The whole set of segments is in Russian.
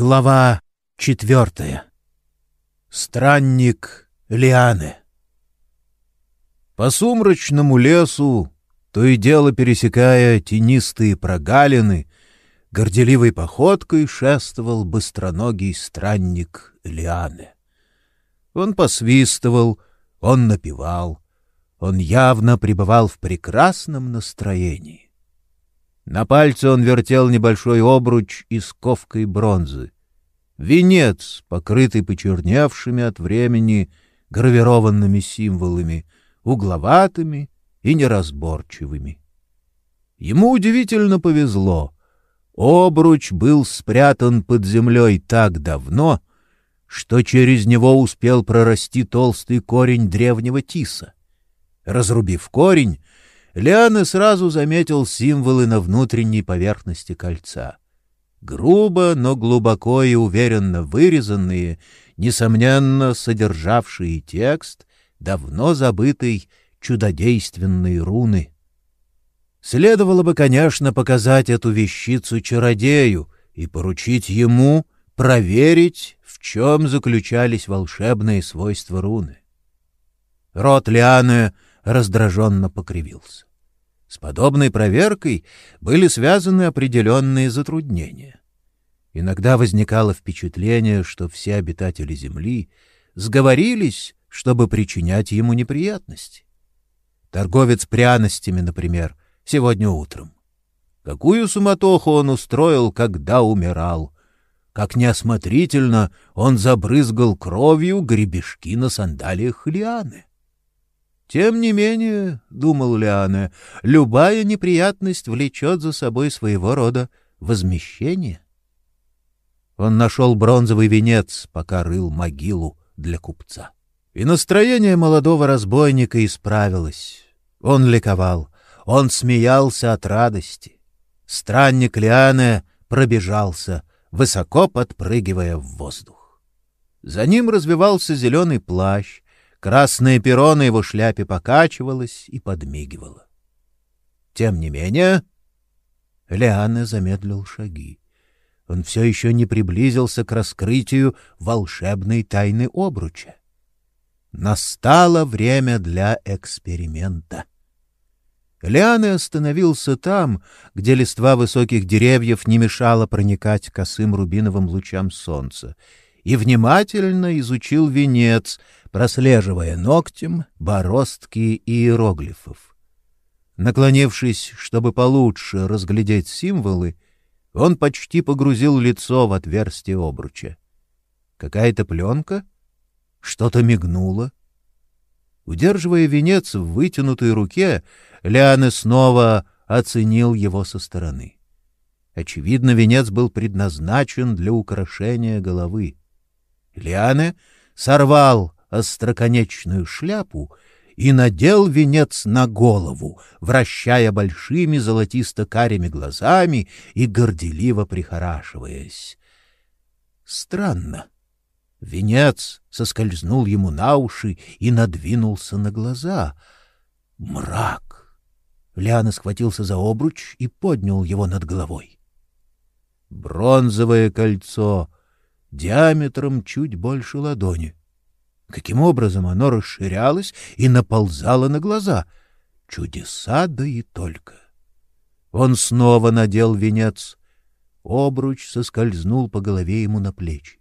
Глава четвертая. Странник Лианы. По сумрачному лесу, то и дело пересекая тенистые прогалины, горделивой походкой шествовал быстроногий странник Лианы. Он посвистывал, он напевал, он явно пребывал в прекрасном настроении. На пальце он вертел небольшой обруч из ковкой бронзы. Венец, покрытый почерневшими от времени гравированными символами, угловатыми и неразборчивыми. Ему удивительно повезло. Обруч был спрятан под землей так давно, что через него успел прорасти толстый корень древнего тиса. Разрубив корень, Лианы сразу заметил символы на внутренней поверхности кольца. Грубо, но глубоко и уверенно вырезанные, несомненно, содержавшие текст давно забытой чудодейственной руны. Следовало бы, конечно, показать эту вещицу чародею и поручить ему проверить, в чем заключались волшебные свойства руны. Рот Лианы раздраженно покривился. С подобной проверкой были связаны определенные затруднения. Иногда возникало впечатление, что все обитатели Земли сговорились, чтобы причинять ему неприятности. Торговец пряностями, например, сегодня утром. Какую суматоху он устроил, когда умирал! Как неосмотрительно он забрызгал кровью гребешки на сандалиях Лианы! Тем не менее, — думал Лиана, — любая неприятность влечет за собой своего рода возмещение. Он нашел бронзовый венец, пока рыл могилу для купца. И настроение молодого разбойника исправилось. Он ликовал, он смеялся от радости. Странник Лиане пробежался, высоко подпрыгивая в воздух. За ним развивался зеленый плащ, Красное перо на его шляпе покачивалось и подмигивало. Тем не менее, Лиана замедлил шаги. Он все еще не приблизился к раскрытию волшебной тайны обруча. Настало время для эксперимента. Лианы остановился там, где листва высоких деревьев не мешала проникать косым рубиновым лучам солнца, и внимательно изучил венец, прослеживая ногтем бороздки иероглифов. Наклонившись, чтобы получше разглядеть символы, он почти погрузил лицо в отверстие обруча. Какая-то пленка? Что-то мигнуло. Удерживая венец в вытянутой руке, Лианы снова оценил его со стороны. Очевидно, венец был предназначен для украшения головы. Лиане сорвал остроконечную шляпу и надел венец на голову, вращая большими золотисто-карими глазами и горделиво прихорашиваясь. Странно. Венец соскользнул ему на уши и надвинулся на глаза. Мрак. Лиана схватился за обруч и поднял его над головой. Бронзовое кольцо диаметром чуть больше ладони. Каким образом оно расширялось и наползало на глаза? Чудеса да и только. Он снова надел венец. Обруч соскользнул по голове ему на плечи.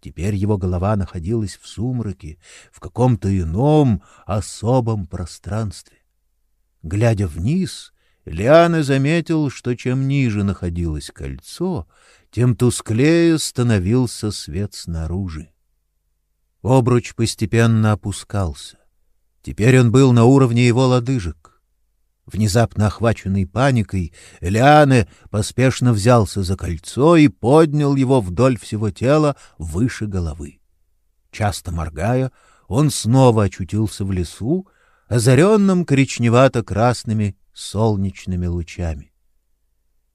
Теперь его голова находилась в сумраке, в каком-то ином, особом пространстве. Глядя вниз, Лиана заметил, что чем ниже находилось кольцо, тем тусклее становился свет снаружи. Обруч постепенно опускался. Теперь он был на уровне его лодыжек. Внезапно охваченный паникой, Лиане поспешно взялся за кольцо и поднял его вдоль всего тела выше головы. Часто моргая, он снова очутился в лесу, озаренном коричневато-красными солнечными лучами.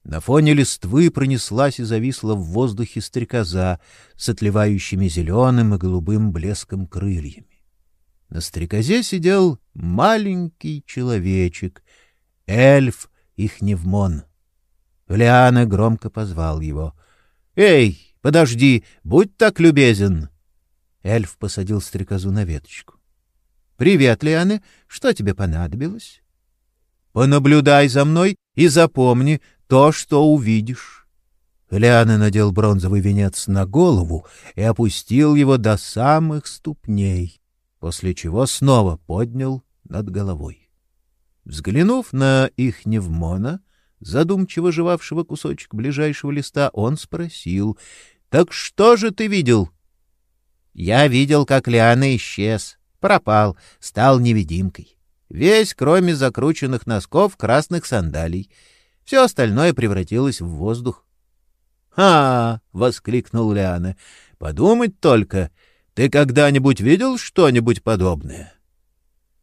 На фоне листвы пронеслась и зависла в воздухе стрекоза с отливающими зеленым и голубым блеском крыльями. На стрекозе сидел маленький человечек, эльф Ихневмон. Лиана громко позвал его. — Эй, Подожди, будь так любезен. Эльф посадил стрекозу на веточку. — Привет, Лианы, что тебе понадобилось? — Понаблюдай за мной и запомни то, что увидишь. Лианы надел бронзовый венец на голову и опустил его до самых ступней, после чего снова поднял над головой. Взглянув на их невмона, задумчиво жевавшего кусочек ближайшего листа, он спросил, «Так что же ты видел?» Я видел, как Лиана исчез, пропал, стал невидимкой. Весь, кроме закрученных носков, красных сандалий. Все остальное превратилось в воздух. «Ха!» — воскликнул Лиана. «Подумать только! Ты когда-нибудь видел что-нибудь подобное?»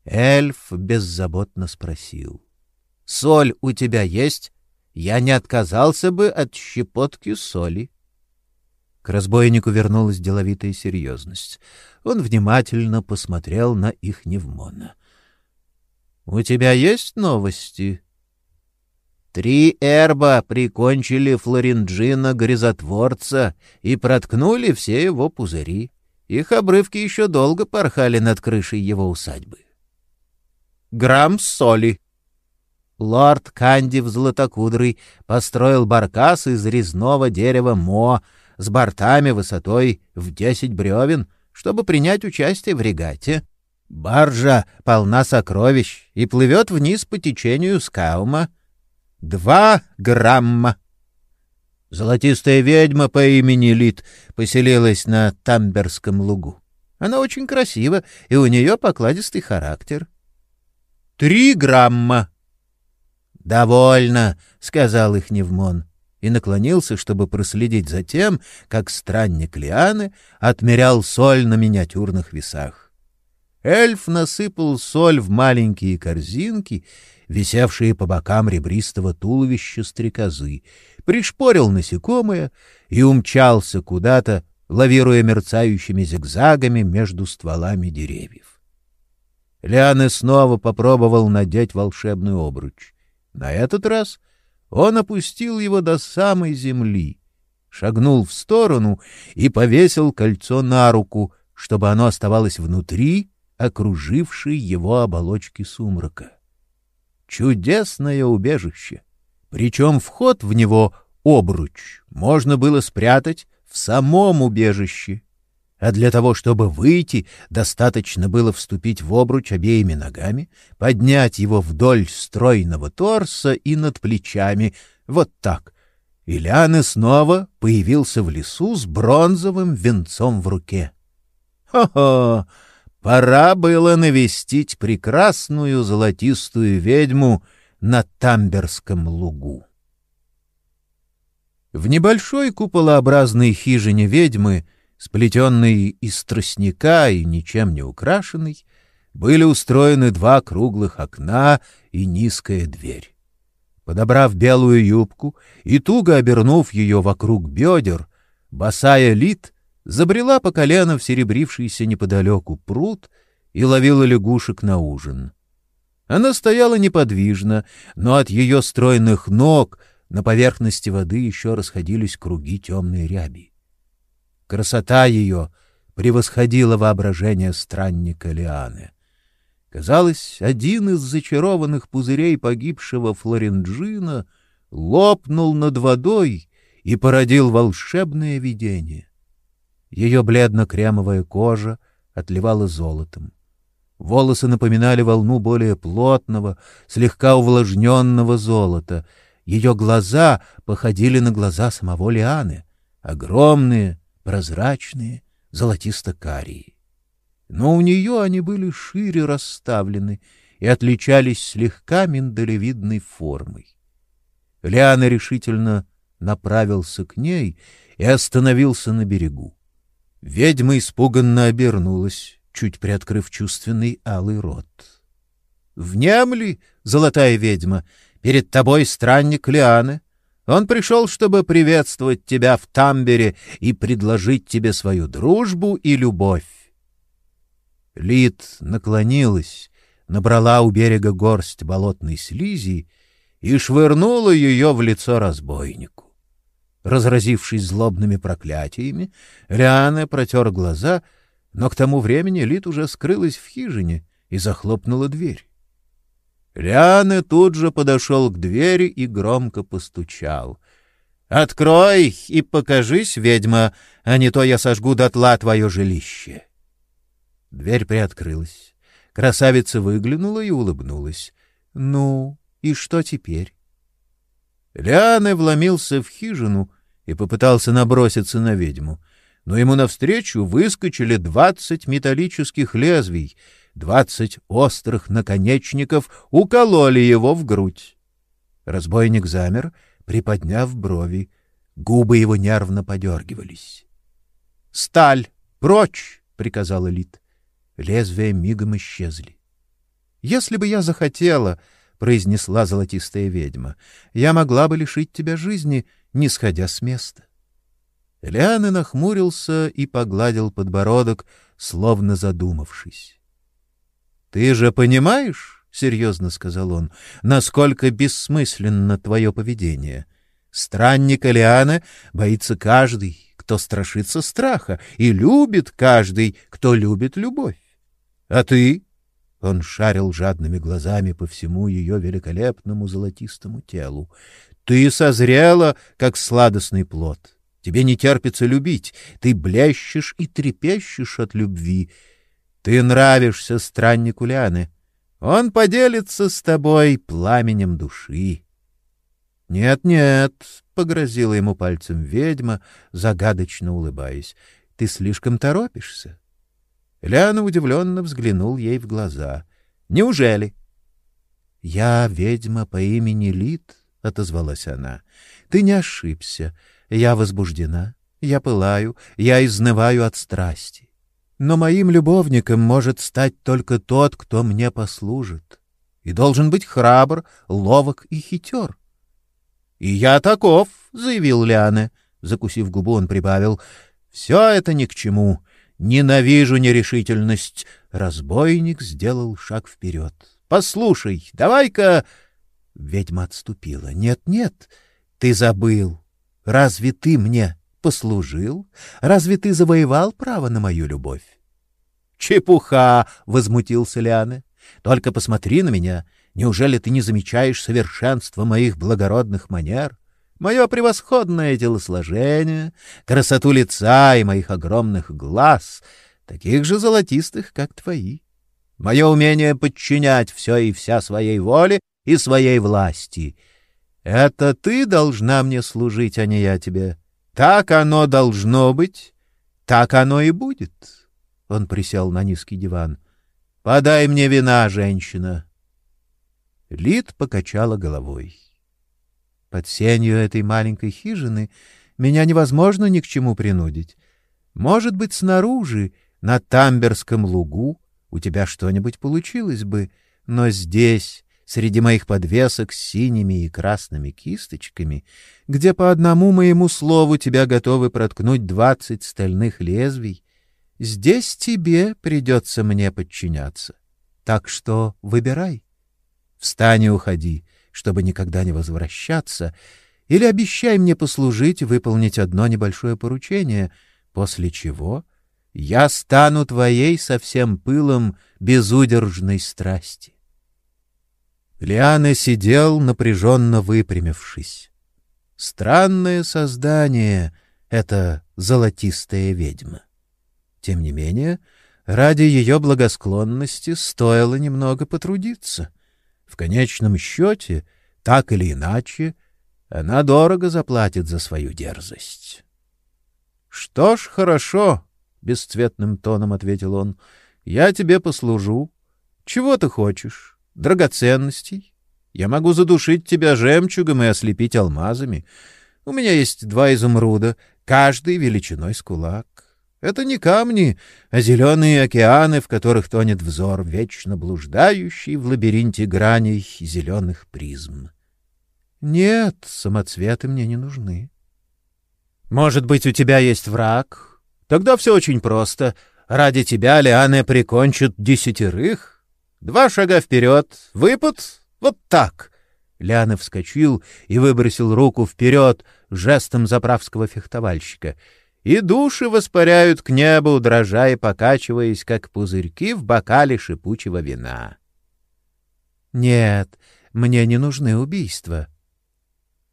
Эльф беззаботно спросил. «Соль у тебя есть? Я не отказался бы от щепотки соли». К разбойнику вернулась деловитая серьезность. Он внимательно посмотрел на их Невмона. — У тебя есть новости? Три эрба прикончили Флоринджина Грязотворца и проткнули все его пузыри. Их обрывки еще долго порхали над крышей его усадьбы. Грамм соли. Лорд Кандив Златокудрый построил баркас из резного дерева Мо, с бортами высотой в десять бревен, чтобы принять участие в регате. Баржа полна сокровищ и плывет вниз по течению Скаума. Два грамма. Золотистая ведьма по имени Лит поселилась на Тамберском лугу. Она очень красива, и у нее покладистый характер. Три грамма. «Довольно», — сказал их Невмон и наклонился, чтобы проследить за тем, как странник Лианы отмерял соль на миниатюрных весах. Эльф насыпал соль в маленькие корзинки, висевшие по бокам ребристого туловища стрекозы, пришпорил насекомое и умчался куда-то, лавируя мерцающими зигзагами между стволами деревьев. Лианы снова попробовал надеть волшебный обруч. На этот раз — он опустил его до самой земли, шагнул в сторону и повесил кольцо на руку, чтобы оно оставалось внутри окружившей его оболочки сумрака. Чудесное убежище! Причем вход в него, обруч, можно было спрятать в самом убежище а для того, чтобы выйти, достаточно было вступить в обруч обеими ногами, поднять его вдоль стройного торса и над плечами, вот так. И снова появился в лесу с бронзовым венцом в руке. Хо-хо! Пора было навестить прекрасную золотистую ведьму на Тамберском лугу. В небольшой куполообразной хижине ведьмы — сплетенный из тростника и ничем не украшенный, были устроены два круглых окна и низкая дверь. Подобрав белую юбку и туго обернув ее вокруг бедер, босая Лит забрела по колено в серебрившийся неподалеку пруд и ловила лягушек на ужин. Она стояла неподвижно, но от ее стройных ног на поверхности воды еще расходились круги темной ряби. Красота ее превосходила воображение странника Лианы. Казалось, один из зачарованных пузырей погибшего Флоренджина лопнул над водой и породил волшебное видение. Ее бледно-кремовая кожа отливала золотом. Волосы напоминали волну более плотного, слегка увлажненного золота. Ее глаза походили на глаза самого Лианы, огромные, прозрачные, золотисто-карие. Но у нее они были шире расставлены и отличались слегка миндалевидной формой. Лиана решительно направился к ней и остановился на берегу. Ведьма испуганно обернулась, чуть приоткрыв чувственный алый рот. — Внемли, золотая ведьма, перед тобой странник Лианы, он пришел, чтобы приветствовать тебя в Тамбере и предложить тебе свою дружбу и любовь. Лид наклонилась, набрала у берега горсть болотной слизи и швырнула ее в лицо разбойнику. Разразившись злобными проклятиями, Лиана протер глаза, но к тому времени Лит уже скрылась в хижине и захлопнула дверь. Лиана тут же подошел к двери и громко постучал. «Открой и покажись, ведьма, а не то я сожгу дотла твое жилище». Дверь приоткрылась. Красавица выглянула и улыбнулась. «Ну, и что теперь?» Лианы вломился в хижину и попытался наброситься на ведьму, но ему навстречу выскочили двадцать металлических лезвий, двадцать острых наконечников укололи его в грудь. Разбойник замер, приподняв брови, губы его нервно подергивались. «Сталь! Прочь!» — приказал Элит. Лезвия мигом исчезли. «Если бы я захотела...» произнесла золотистая ведьма. Я могла бы лишить тебя жизни, не сходя с места. Лианы нахмурился и погладил подбородок, словно задумавшись. Ты же понимаешь, серьезно сказал он, насколько бессмысленно твое поведение. Странник Лианы боится каждый, кто страшится страха, и любит каждый, кто любит любовь. А ты он шарил жадными глазами по всему ее великолепному золотистому телу. Ты созрела, как сладостный плод. Тебе не терпится любить. Ты блещешь и трепещешь от любви. Ты нравишься страннику Ляны. Он поделится с тобой пламенем души. Нет, нет, погрозила ему пальцем ведьма, загадочно улыбаясь. Ты слишком торопишься. Ляна удивленно взглянул ей в глаза. Неужели? Я ведьма по имени Лид, отозвалась она. Ты не ошибся. Я возбуждена, я пылаю, я изнываю от страсти. Но моим любовником может стать только тот, кто мне послужит, и должен быть храбр, ловок и хитер. — И я таков, — заявил Ляне. Закусив губу, он прибавил, — все это ни к чему. Ненавижу нерешительность. Разбойник сделал шаг вперед. Послушай, давай-ка... Ведьма отступила. Нет, нет, ты забыл. Разве ты мне послужил? Разве ты завоевал право на мою любовь? Чепуха, возмутился Лиане. Только посмотри на меня. Неужели ты не замечаешь совершенства моих благородных манер? Мое превосходное телосложение, красоту лица и моих огромных глаз, таких же золотистых, как твои, мое умение подчинять все и вся своей воле и своей власти. Это ты должна мне служить, а не я тебе. Так оно должно быть, так оно и будет. Он присел на низкий диван. Подай мне вина, женщина. Лид покачала головой. Под сенью этой маленькой хижины меня невозможно ни к чему принудить. Может быть, снаружи, на Тамберском лугу, у тебя что-нибудь получилось бы, но здесь, среди моих подвесок с синими и красными кисточками, где по одному моему слову тебя готовы проткнуть двадцать стальных лезвий, здесь тебе придется мне подчиняться. Так что выбирай. Встань и уходи чтобы никогда не возвращаться, или обещай мне послужить, выполнить одно небольшое поручение, после чего я стану твоей со всем пылом безудержной страсти. Лиана сидел напряженно выпрямившись. Странное создание это золотистая ведьма. Тем не менее, ради ее благосклонности стоило немного потрудиться — в конечном счете, так или иначе, она дорого заплатит за свою дерзость. — Что ж, хорошо, — бесцветным тоном ответил он, — я тебе послужу. Чего ты хочешь? Драгоценностей? Я могу задушить тебя жемчугом и ослепить алмазами. У меня есть два изумруда, каждый величиной с кулак. Это не камни, а зеленые океаны, в которых тонет взор, вечно блуждающий в лабиринте граней зеленых призм. Нет, самоцветы мне не нужны. Может быть, у тебя есть враг? Тогда все очень просто. Ради тебя лианы прикончат десятерых. Два шага вперед, выпад, вот так. Ляна вскочил и выбросил руку вперед жестом заправского фехтовальщика. И души воспаряют к небу, дрожа и покачиваясь, как пузырьки в бокале шипучего вина. Нет, мне не нужны убийства.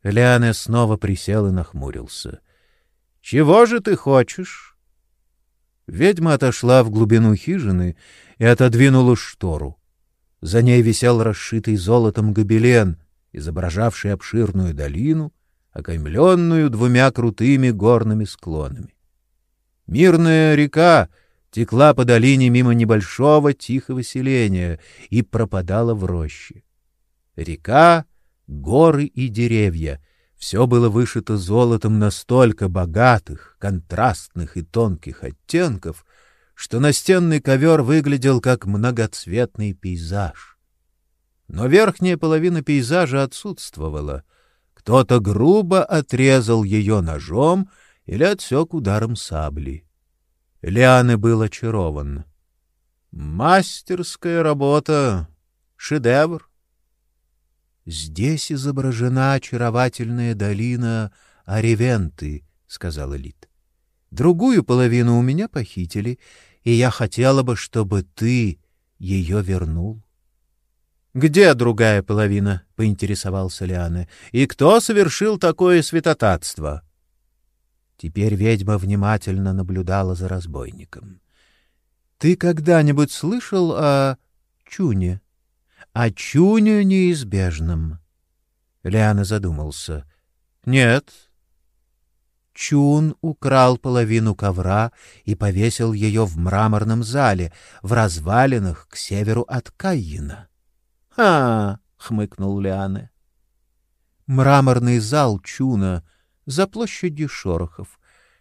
Ляне снова присел и нахмурился. Чего же ты хочешь? Ведьма отошла в глубину хижины и отодвинула штору. За ней висел расшитый золотом гобелен, изображавший обширную долину, окаймленную двумя крутыми горными склонами. Мирная река текла по долине мимо небольшого тихого селения и пропадала в роще. Река, горы и деревья — все было вышито золотом настолько богатых, контрастных и тонких оттенков, что настенный ковер выглядел как многоцветный пейзаж. Но верхняя половина пейзажа отсутствовала. Кто-то грубо отрезал ее ножом или отсек ударом сабли. Лианы был очарован. Мастерская работа, шедевр. Здесь изображена очаровательная долина Аревенты, сказала Лит. Другую половину у меня похитили, и я хотела бы, чтобы ты ее вернул. Где другая половина? поинтересовался Лиане. И кто совершил такое святотатство? Теперь ведьма внимательно наблюдала за разбойником. Ты когда-нибудь слышал о Чуне? О Чуне неизбежном? Лиана задумался. Нет, Чун украл половину ковра и повесил ее в мраморном зале, в развалинах к северу от Кайина. «А!» — хмыкнул Лиане. Мраморный зал Чуна за площадью Шорохов.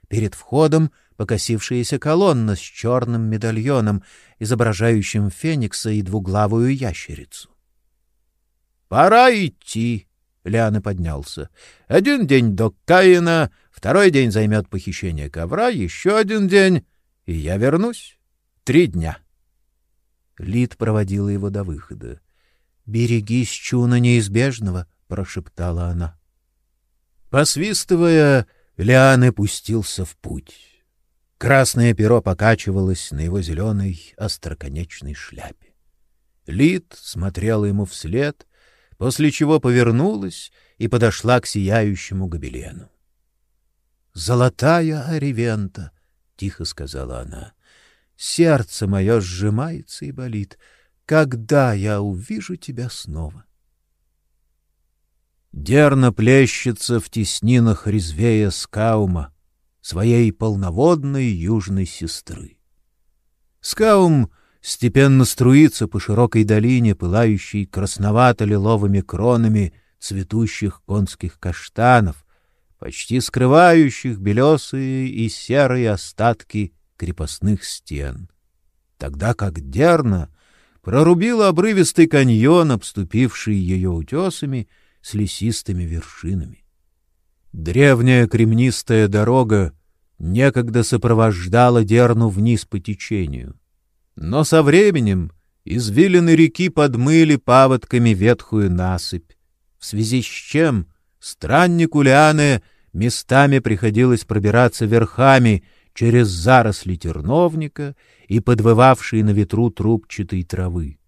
Перед входом покосившаяся колонна с черным медальоном, изображающим феникса и двуглавую ящерицу. «Пора идти!» Лианы поднялся. Один день до Каина, второй день займет похищение ковра, еще один день, и я вернусь. Три дня. Лид проводила его до выхода. «Берегись чуна неизбежного», — прошептала она. Посвистывая, Лианы пустился в путь. Красное перо покачивалось на его зеленой остроконечной шляпе. Лид смотрела ему вслед, после чего повернулась и подошла к сияющему гобелену. «Золотая Аревента!» — тихо сказала она. «Сердце мое сжимается и болит. Когда я увижу тебя снова?» Дерно плещется в теснинах резвея Скаума, своей полноводной южной сестры. Скаум степенно струится по широкой долине, пылающей красновато-лиловыми кронами цветущих конских каштанов, почти скрывающих белесые и серые остатки крепостных стен. Тогда как Дерна прорубила обрывистый каньон, обступивший ее утесами с лесистыми вершинами. Древняя кремнистая дорога некогда сопровождала Дерну вниз по течению. Но со временем извилины реки подмыли паводками ветхую насыпь, в связи с чем страннику Лиане местами приходилось пробираться верхами через заросли терновника и подвывавшие на ветру трубчатой травы.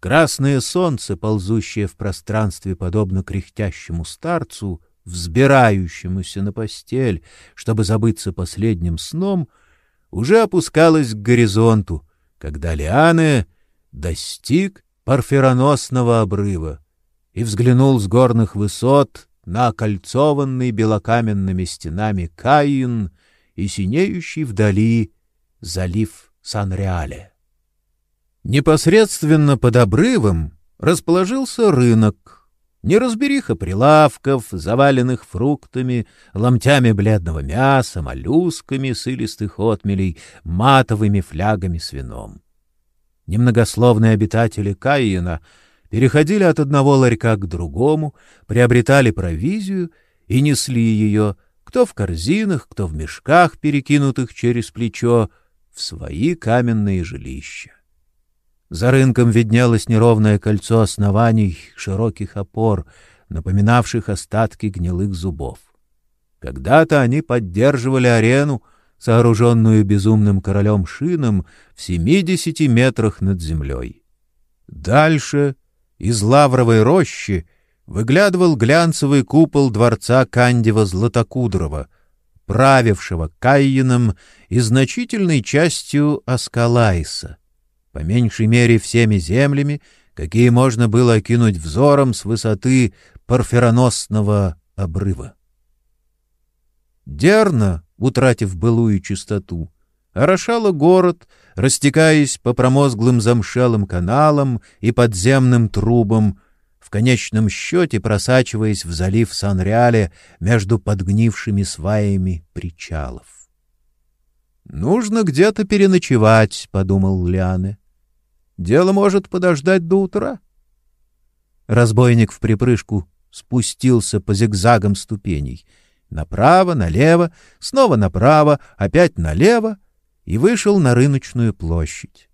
Красное солнце, ползущее в пространстве подобно кряхтящему старцу, взбирающемуся на постель, чтобы забыться последним сном, уже опускалась к горизонту, когда Лиане достиг парфироносного обрыва и взглянул с горных высот на окольцованный белокаменными стенами Каин и синеющий вдали залив Сан-Реале. Непосредственно под обрывом расположился рынок — Неразбериха прилавков, заваленных фруктами, ломтями бледного мяса, моллюсками с илистых отмелей, матовыми флягами с вином. Немногословные обитатели Каина переходили от одного ларька к другому, приобретали провизию и несли ее, кто в корзинах, кто в мешках, перекинутых через плечо, в свои каменные жилища. За рынком виднелось неровное кольцо оснований широких опор, напоминавших остатки гнилых зубов. Когда-то они поддерживали арену, сооруженную безумным королем Шином в семидесяти метрах над землей. Дальше, из лавровой рощи, выглядывал глянцевый купол дворца Кандева Златокудрова, правившего Кайином и значительной частью Аскалайса, по меньшей мере всеми землями, какие можно было окинуть взором с высоты парфироносного обрыва. Дерна, утратив былую чистоту, орошала город, растекаясь по промозглым замшелым каналам и подземным трубам, в конечном счете просачиваясь в залив Сан-Реале между подгнившими сваями причалов. «Нужно где-то переночевать», — подумал Лиане. «Дело может подождать до утра». Разбойник в припрыжку спустился по зигзагам ступеней. Направо, налево, снова направо, опять налево и вышел на рыночную площадь.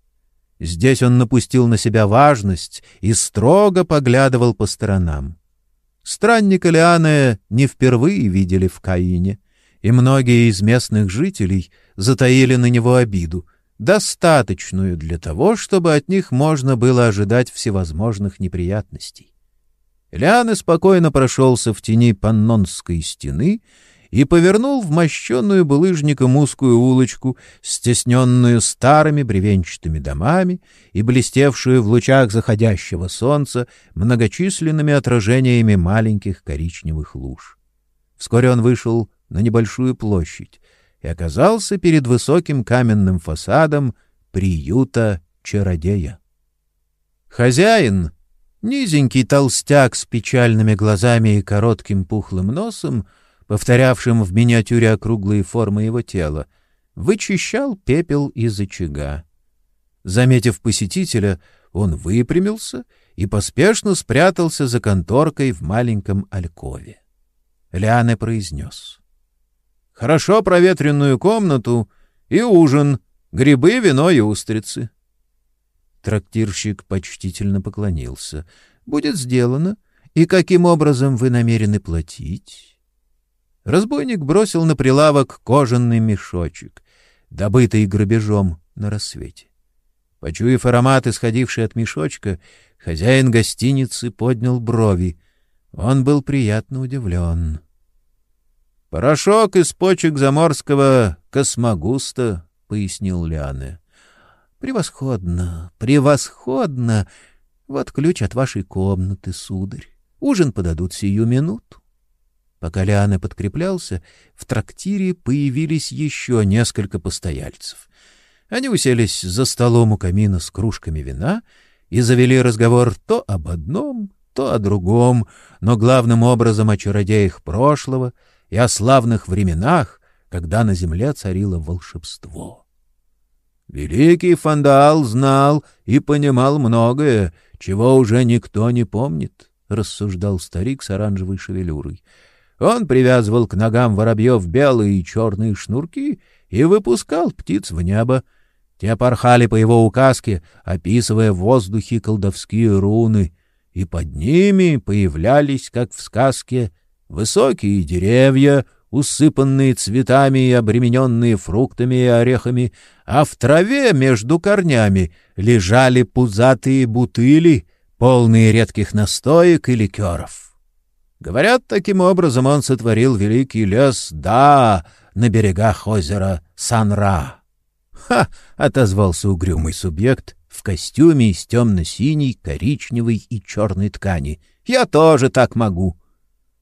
Здесь он напустил на себя важность и строго поглядывал по сторонам. Странника Лианы не впервые видели в Каине, и многие из местных жителей затаили на него обиду, достаточную для того, чтобы от них можно было ожидать всевозможных неприятностей. Лианы спокойно прошелся в тени паннонской стены и повернул в мощенную булыжником узкую улочку, стесненную старыми бревенчатыми домами и блестевшую в лучах заходящего солнца многочисленными отражениями маленьких коричневых луж. Вскоре он вышел на небольшую площадь и оказался перед высоким каменным фасадом приюта чародея. Хозяин, Низенький толстяк с печальными глазами и коротким пухлым носом, повторявшим в миниатюре округлые формы его тела, вычищал пепел из очага. Заметив посетителя, он выпрямился и поспешно спрятался за конторкой в маленьком алькове. Лиане произнес. — Хорошо проветренную комнату и ужин, грибы, вино и устрицы. Трактирщик почтительно поклонился. Будет сделано. И каким образом вы намерены платить? Разбойник бросил на прилавок кожаный мешочек, добытый грабежом на рассвете. Почуяв аромат, исходивший от мешочка, хозяин гостиницы поднял брови. Он был приятно удивлен. — Порошок из почек заморского космогуста, — пояснил Лиане. Превосходно, превосходно. Вот ключ от вашей комнаты, сударь. Ужин подадут сию минуту. Пока Лиана подкреплялся, в трактире появились еще несколько постояльцев. Они уселись за столом у камина с кружками вина и завели разговор то об одном, то о другом, но главным образом о чародеях прошлого и о славных временах, когда на земле царило волшебство. Великий Фандал знал и понимал многое, чего уже никто не помнит, — рассуждал старик с оранжевой шевелюрой. Он привязывал к ногам воробьев белые и черные шнурки и выпускал птиц в небо. Те порхали по его указке, описывая в воздухе колдовские руны, и под ними появлялись, как в сказке, высокие деревья — усыпанные цветами и обремененные фруктами и орехами, а в траве между корнями лежали пузатые бутыли, полные редких настоек и ликеров. Говорят, таким образом он сотворил великий лес, да, на берегах озера Санра. «Ха!» — отозвался угрюмый субъект в костюме из темно-синей, коричневой и черной ткани. «Я тоже так могу!»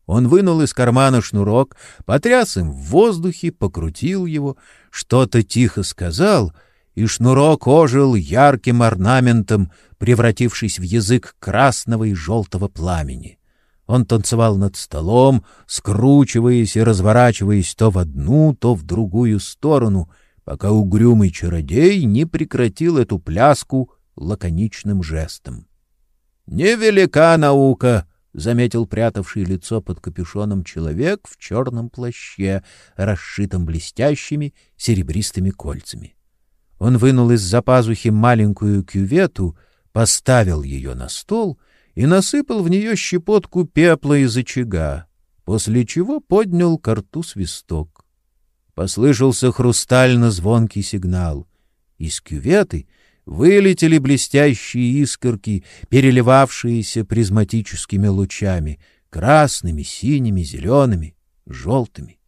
Он вынул из кармана шнурок, потряс им в воздухе, покрутил его, что-то тихо сказал, и шнурок ожил ярким орнаментом, превратившись в язык красного и желтого пламени. Он танцевал над столом, скручиваясь и разворачиваясь то в одну, то в другую сторону, пока угрюмый чародей не прекратил эту пляску лаконичным жестом. «Невелика наука!» заметил прятавший лицо под капюшоном человек в черном плаще, расшитом блестящими серебристыми кольцами. Он вынул из-за пазухи маленькую кювету, поставил ее на стол и насыпал в нее щепотку пепла из очага, после чего поднял к рту свисток. Послышался хрустально-звонкий сигнал. Из кюветы вылетели блестящие искорки, переливавшиеся призматическими лучами, красными, синими, зелеными, желтыми.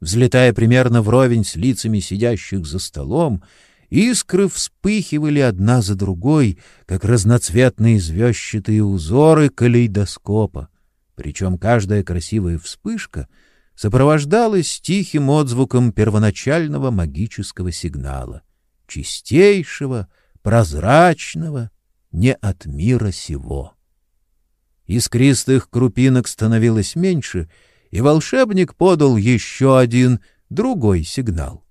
Взлетая примерно вровень с лицами сидящих за столом, искры вспыхивали одна за другой, как разноцветные звездчатые узоры калейдоскопа. Причем каждая красивая вспышка сопровождалась тихим отзвуком первоначального магического сигнала, чистейшего, прозрачного, не от мира сего. Искристых крупинок становилось меньше — и волшебник подал еще один, другой сигнал.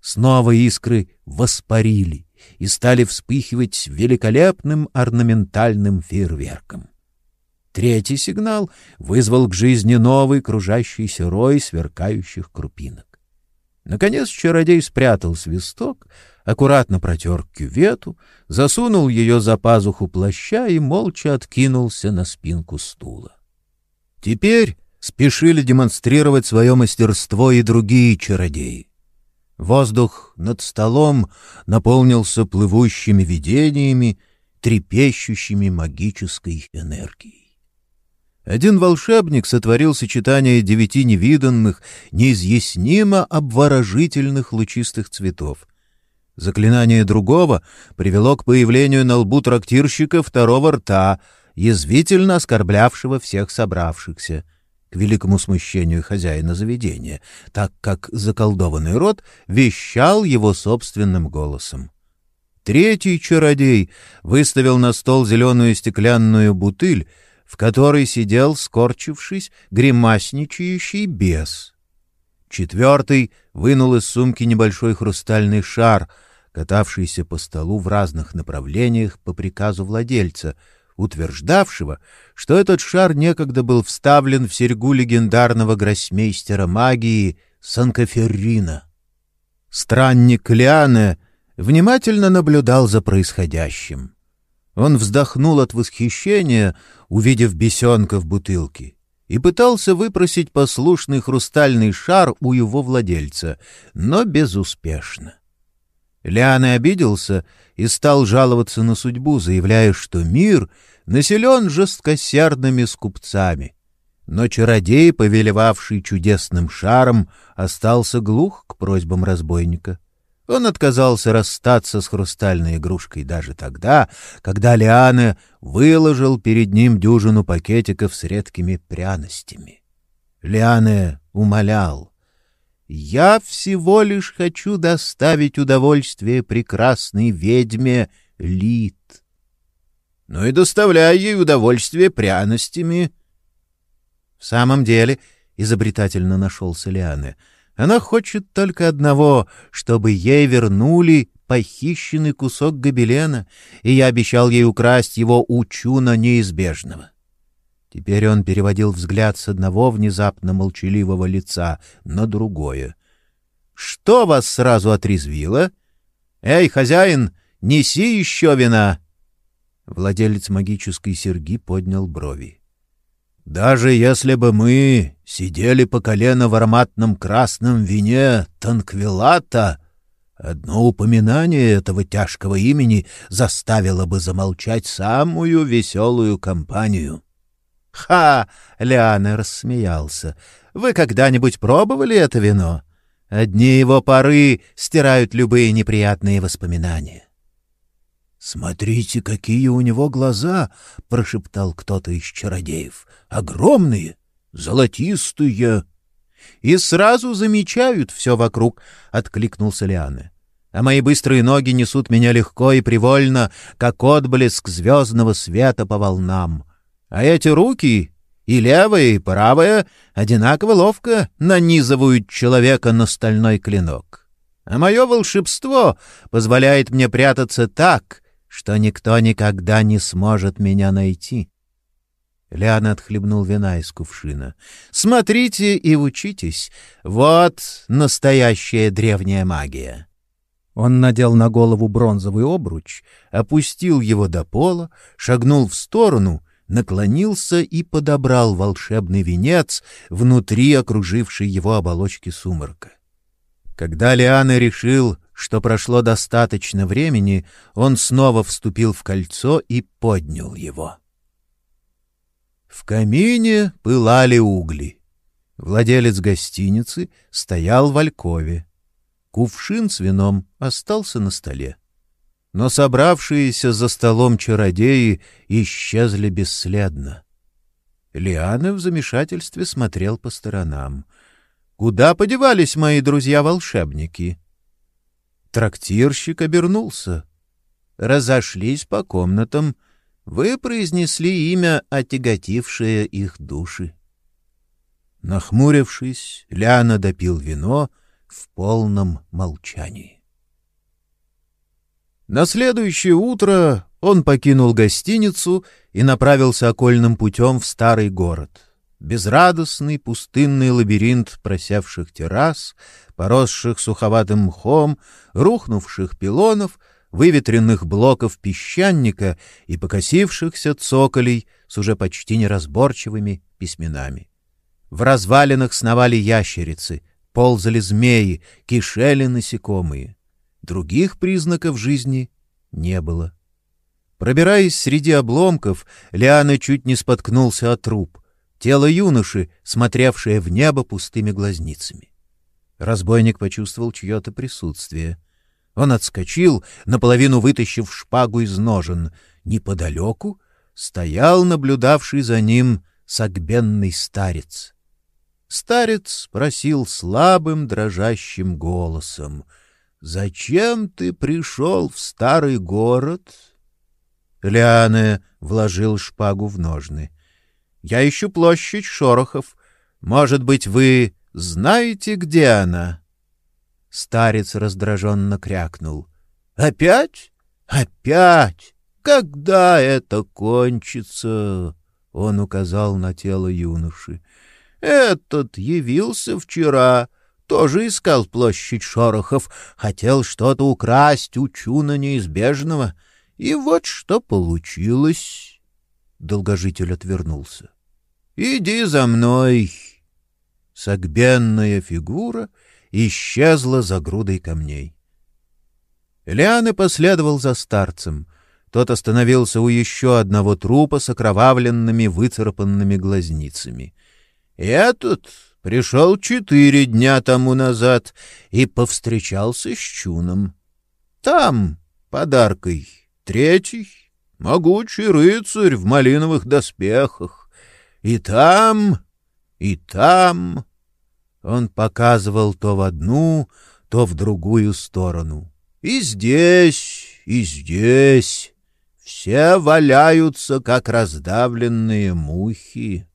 Снова искры воспарили и стали вспыхивать великолепным орнаментальным фейерверком. Третий сигнал вызвал к жизни новый кружащийся рой сверкающих крупинок. Наконец чародей спрятал свисток, аккуратно протер кювету, засунул ее за пазуху плаща и молча откинулся на спинку стула. Теперь спешили демонстрировать свое мастерство и другие чародеи. Воздух над столом наполнился плывущими видениями, трепещущими магической энергией. Один волшебник сотворил сочетание девяти невиданных, неизъяснимо обворожительных лучистых цветов. Заклинание другого привело к появлению на лбу трактирщика второго рта, язвительно оскорблявшего всех собравшихся — к великому смущению хозяина заведения, так как заколдованный рот вещал его собственным голосом. Третий чародей выставил на стол зеленую стеклянную бутыль, в которой сидел, скорчившись, гримасничающий бес. Четвертый вынул из сумки небольшой хрустальный шар, катавшийся по столу в разных направлениях по приказу владельца — утверждавшего, что этот шар некогда был вставлен в серьгу легендарного гроссмейстера магии Санкоферрина. Странник Лиане внимательно наблюдал за происходящим. Он вздохнул от восхищения, увидев бесенка в бутылке, и пытался выпросить послушный хрустальный шар у его владельца, но безуспешно. Лиане обиделся и стал жаловаться на судьбу, заявляя, что мир населен жесткосердными скупцами. Но чародей, повелевавший чудесным шаром, остался глух к просьбам разбойника. Он отказался расстаться с хрустальной игрушкой даже тогда, когда Лиане выложил перед ним дюжину пакетиков с редкими пряностями. Лиане умолял. «Я всего лишь хочу доставить удовольствие прекрасной ведьме Лит но и доставляя ей удовольствие пряностями. В самом деле, изобретательно нашелся Лианы, она хочет только одного, чтобы ей вернули похищенный кусок гобелена, и я обещал ей украсть его у Чуна неизбежного. Теперь он переводил взгляд с одного внезапно молчаливого лица на другое. — Что вас сразу отрезвило? — Эй, хозяин, неси еще вина! — Владелец магической серьги поднял брови. «Даже если бы мы сидели по колено в ароматном красном вине Танквилата, одно упоминание этого тяжкого имени заставило бы замолчать самую веселую компанию». «Ха!» — Лиана рассмеялся. «Вы когда-нибудь пробовали это вино? Одни его пары стирают любые неприятные воспоминания». «Смотрите, какие у него глаза!» — прошептал кто-то из чародеев. «Огромные, золотистые!» «И сразу замечают все вокруг!» — откликнулся Лианы. «А мои быстрые ноги несут меня легко и привольно, как отблеск звездного света по волнам. А эти руки, и левая, и правая, одинаково ловко нанизывают человека на стальной клинок. А мое волшебство позволяет мне прятаться так, что никто никогда не сможет меня найти. Лян отхлебнул вина из кувшина. «Смотрите и учитесь. Вот настоящая древняя магия». Он надел на голову бронзовый обруч, опустил его до пола, шагнул в сторону, наклонился и подобрал волшебный венец внутри окружившей его оболочки сумрака. Когда Лиана решил, что прошло достаточно времени, он снова вступил в кольцо и поднял его. В камине пылали угли. Владелец гостиницы стоял в алькове. Кувшин с вином остался на столе. Но собравшиеся за столом чародеи исчезли бесследно. Лиана в замешательстве смотрел по сторонам — Куда подевались мои друзья-волшебники? Трактирщик обернулся. Разошлись по комнатам. Вы произнесли имя, отяготившее их души. Нахмурившись, Ляна допил вино в полном молчании. На следующее утро он покинул гостиницу и направился окольным путем в старый город — безрадостный пустынный лабиринт просявших террас, поросших суховатым мхом, рухнувших пилонов, выветренных блоков песчаника и покосившихся цоколей с уже почти неразборчивыми письменами. В развалинах сновали ящерицы, ползали змеи, кишели насекомые. Других признаков жизни не было. Пробираясь среди обломков, Лиана чуть не споткнулся от труп тело юноши, смотревшее в небо пустыми глазницами. Разбойник почувствовал чье-то присутствие. Он отскочил, наполовину вытащив шпагу из ножен. Неподалеку стоял наблюдавший за ним согбенный старец. Старец просил слабым дрожащим голосом. — Зачем ты пришел в старый город? Лиане вложил шпагу в ножны. Я ищу площадь Шорохов. Может быть, вы знаете, где она?» Старец раздраженно крякнул. «Опять? Опять? Когда это кончится?» Он указал на тело юноши. «Этот явился вчера, тоже искал площадь Шорохов, хотел что-то украсть у Чуна неизбежного. И вот что получилось». Долгожитель отвернулся. «Иди за мной!» Согбенная фигура исчезла за грудой камней. Лианы последовал за старцем. Тот остановился у еще одного трупа с окровавленными, выцарапанными глазницами. «Этот пришел четыре дня тому назад и повстречался с Чуном. Там, подаркой, третий могучий рыцарь в малиновых доспехах. И там, и там... Он показывал то в одну, то в другую сторону. И здесь, и здесь. Все валяются, как раздавленные мухи.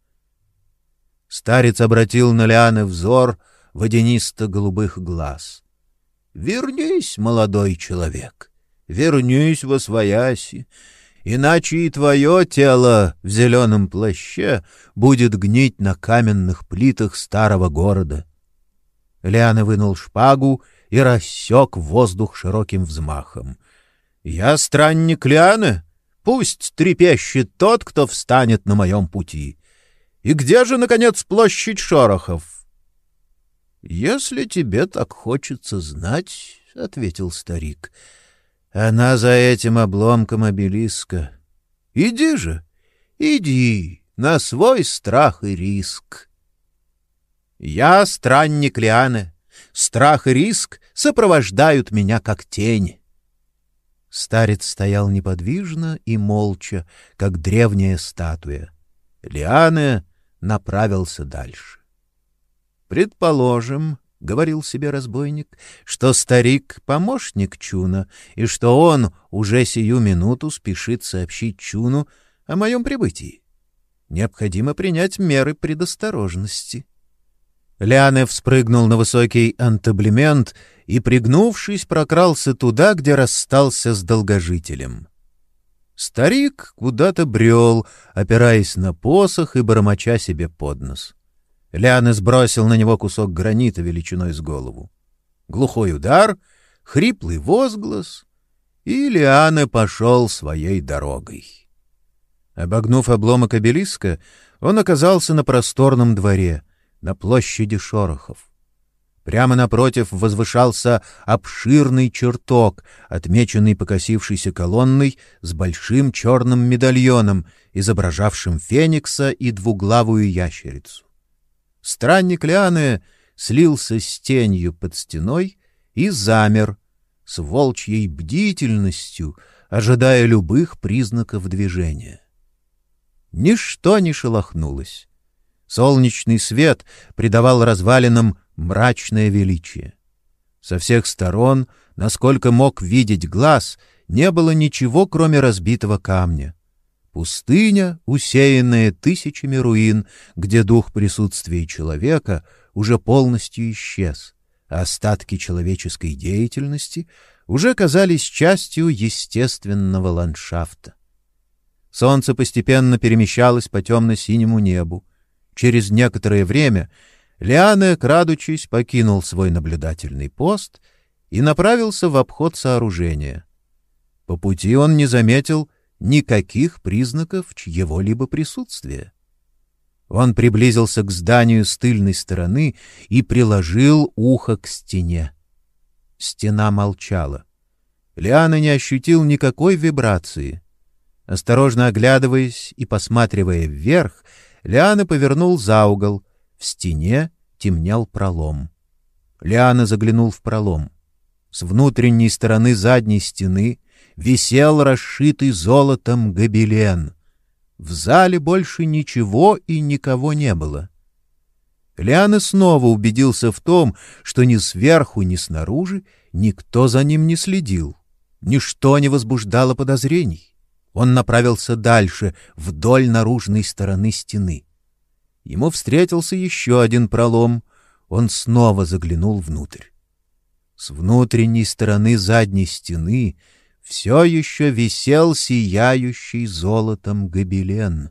Старец обратил на Лианы взор водянисто-голубых глаз. — Вернись, молодой человек, вернись во свояси, иначе и твое тело в зеленом плаще будет гнить на каменных плитах старого города. Лиана вынул шпагу и рассек воздух широким взмахом. — Я странник Лианы, пусть трепещет тот, кто встанет на моем пути. И где же, наконец, площадь Шорохов? — Если тебе так хочется знать, — ответил старик, — она за этим обломком обелиска. Иди же, иди на свой страх и риск. Я странник Лианы. Страх и риск сопровождают меня как тень. Старец стоял неподвижно и молча, как древняя статуя. Лиане направился дальше. Предположим, — говорил себе разбойник, — что старик — помощник Чуна, и что он уже сию минуту спешит сообщить Чуну о моем прибытии. Необходимо принять меры предосторожности. Ляне вспрыгнул на высокий антаблемент и, пригнувшись, прокрался туда, где расстался с долгожителем. Старик куда-то брел, опираясь на посох и бормоча себе под нос. Ляны сбросил на него кусок гранита величиной с голову. Глухой удар, хриплый возглас, и Лиана пошел своей дорогой. Обогнув обломок обелиска, он оказался на просторном дворе, на площади Шорохов. Прямо напротив возвышался обширный чертог, отмеченный покосившейся колонной с большим черным медальоном, изображавшим феникса и двуглавую ящерицу. Странник Лианы слился с тенью под стеной и замер, с волчьей бдительностью, ожидая любых признаков движения. Ничто не шелохнулось. Солнечный свет придавал развалинам мрачное величие. Со всех сторон, насколько мог видеть глаз, не было ничего, кроме разбитого камня. Пустыня, усеянная тысячами руин, где дух присутствия человека уже полностью исчез, а остатки человеческой деятельности уже казались частью естественного ландшафта. Солнце постепенно перемещалось по темно-синему небу. Через некоторое время Лиане, крадучись, покинул свой наблюдательный пост и направился в обход сооружения. По пути он не заметил никаких признаков чьего-либо присутствия. Он приблизился к зданию с тыльной стороны и приложил ухо к стене. Стена молчала. Лиана не ощутил никакой вибрации. Осторожно оглядываясь и посматривая вверх, Лиана повернул за угол. В стене темнел пролом. Лиана заглянул в пролом. С внутренней стороны задней стены висел расшитый золотом гобелен. В зале больше ничего и никого не было. Лиана снова убедился в том, что ни сверху, ни снаружи никто за ним не следил. Ничто не возбуждало подозрений. Он направился дальше, вдоль наружной стороны стены. Ему встретился еще один пролом. Он снова заглянул внутрь. С внутренней стороны задней стены все еще висел сияющий золотом гобелен.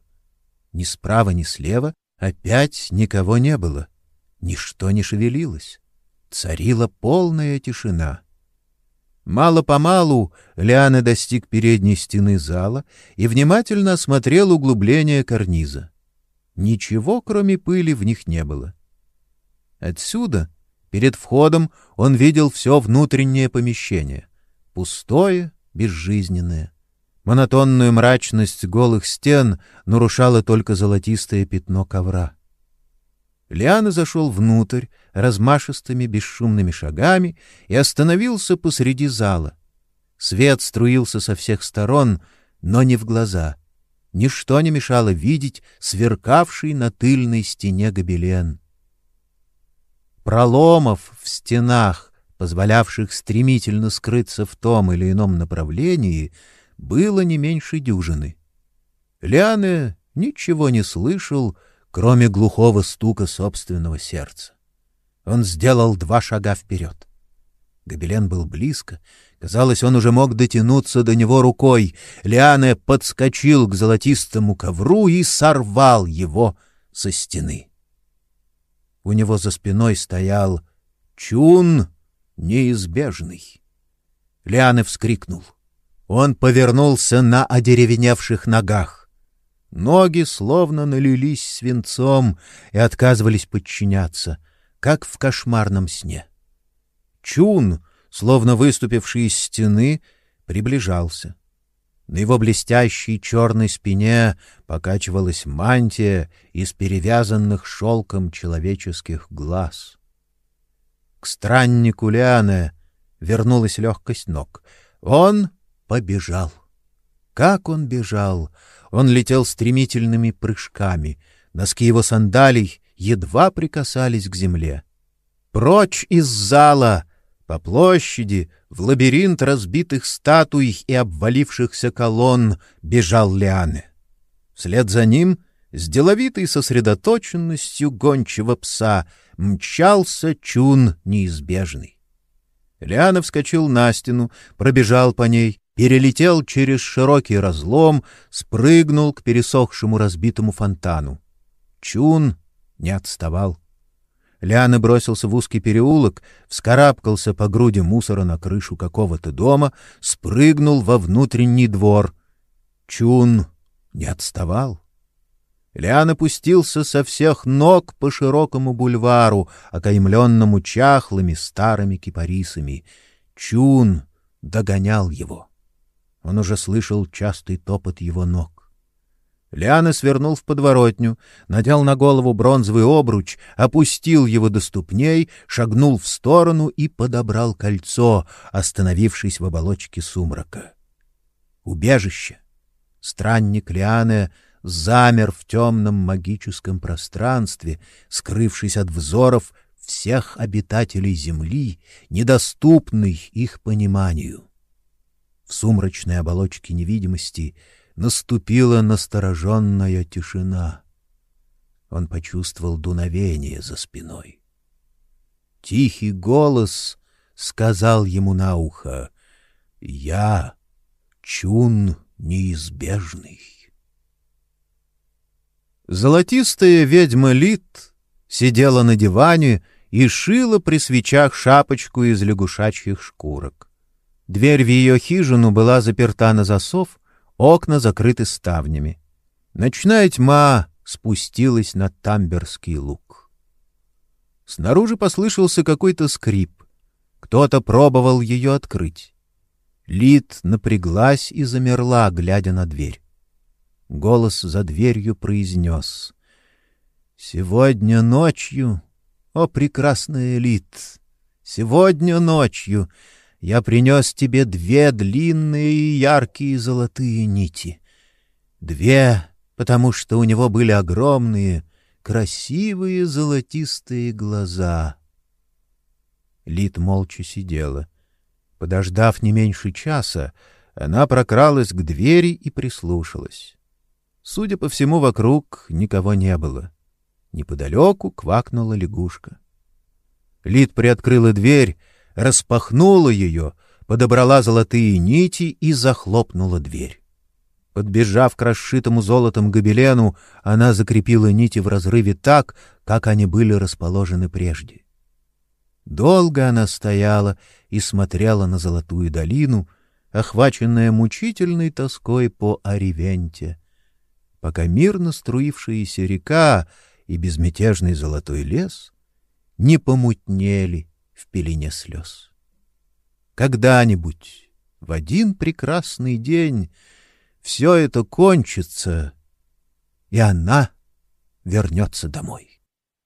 Ни справа, ни слева опять никого не было. Ничто не шевелилось. Царила полная тишина. Мало-помалу Лиана достиг передней стены зала и внимательно осмотрел углубление карниза. Ничего, кроме пыли, в них не было. Отсюда, перед входом, он видел все внутреннее помещение. Пустое, безжизненное. Монотонную мрачность голых стен нарушало только золотистое пятно ковра. Лиана зашел внутрь размашистыми бесшумными шагами и остановился посреди зала. Свет струился со всех сторон, но не в глаза. Ничто не мешало видеть сверкавший на тыльной стене гобелен. Проломов в стенах, позволявших стремительно скрыться в том или ином направлении, было не меньше дюжины. Лиане ничего не слышал, кроме глухого стука собственного сердца. Он сделал два шага вперед. Гобелен был близко. Казалось, он уже мог дотянуться до него рукой. Лиане подскочил к золотистому ковру и сорвал его со стены. У него за спиной стоял чун неизбежный. Лиане вскрикнул. Он повернулся на одеревеневших ногах. Ноги словно налились свинцом и отказывались подчиняться, как в кошмарном сне. Чун, словно выступивший из стены, приближался. На его блестящей черной спине покачивалась мантия из перевязанных шелком человеческих глаз. К страннику Лиане вернулась легкость ног. Он побежал. Как он бежал! Он летел стремительными прыжками. Носки его сандалий едва прикасались к земле. Прочь из зала, по площади, в лабиринт разбитых статуй и обвалившихся колонн бежал Лиане. Вслед за ним, с деловитой сосредоточенностью гончего пса, мчался чун неизбежный. Лиана вскочил на стену, пробежал по ней, перелетел через широкий разлом, спрыгнул к пересохшему разбитому фонтану. Чун не отставал. Лианы бросился в узкий переулок, вскарабкался по груди мусора на крышу какого-то дома, спрыгнул во внутренний двор. Чун не отставал. Лиан опустился со всех ног по широкому бульвару, окаймленному чахлыми старыми кипарисами. Чун догонял его. Он уже слышал частый топот его ног. Лиана свернул в подворотню, надел на голову бронзовый обруч, опустил его до ступней, шагнул в сторону и подобрал кольцо, остановившись в оболочке сумрака. Убежище. Странник Лианы замер в темном магическом пространстве, скрывшись от взоров всех обитателей земли, недоступный их пониманию. В сумрачной оболочке невидимости — наступила настороженная тишина. Он почувствовал дуновение за спиной. Тихий голос сказал ему на ухо «Я чун неизбежный». Золотистая ведьма Лит сидела на диване и шила при свечах шапочку из лягушачьих шкурок. Дверь в ее хижину была заперта на засов, Окна закрыты ставнями. Ночная тьма спустилась на Тамберский луг. Снаружи послышался какой-то скрип. Кто-то пробовал ее открыть. Лид напряглась и замерла, глядя на дверь. Голос за дверью произнес. «Сегодня ночью, о прекрасная Лид, сегодня ночью я принес тебе две длинные и яркие золотые нити. Две, потому что у него были огромные, красивые золотистые глаза. Лид молча сидела. Подождав не меньше часа, она прокралась к двери и прислушалась. Судя по всему, вокруг никого не было. Неподалеку квакнула лягушка. Лид приоткрыла дверь распахнула ее, подобрала золотые нити и захлопнула дверь. Подбежав к расшитому золотом гобелену, она закрепила нити в разрыве так, как они были расположены прежде. Долго она стояла и смотрела на золотую долину, охваченная мучительной тоской по Оривенте, пока мирно струившаяся река и безмятежный золотой лес не помутнели в пелене слез. Когда-нибудь, в один прекрасный день, все это кончится, и она вернется домой.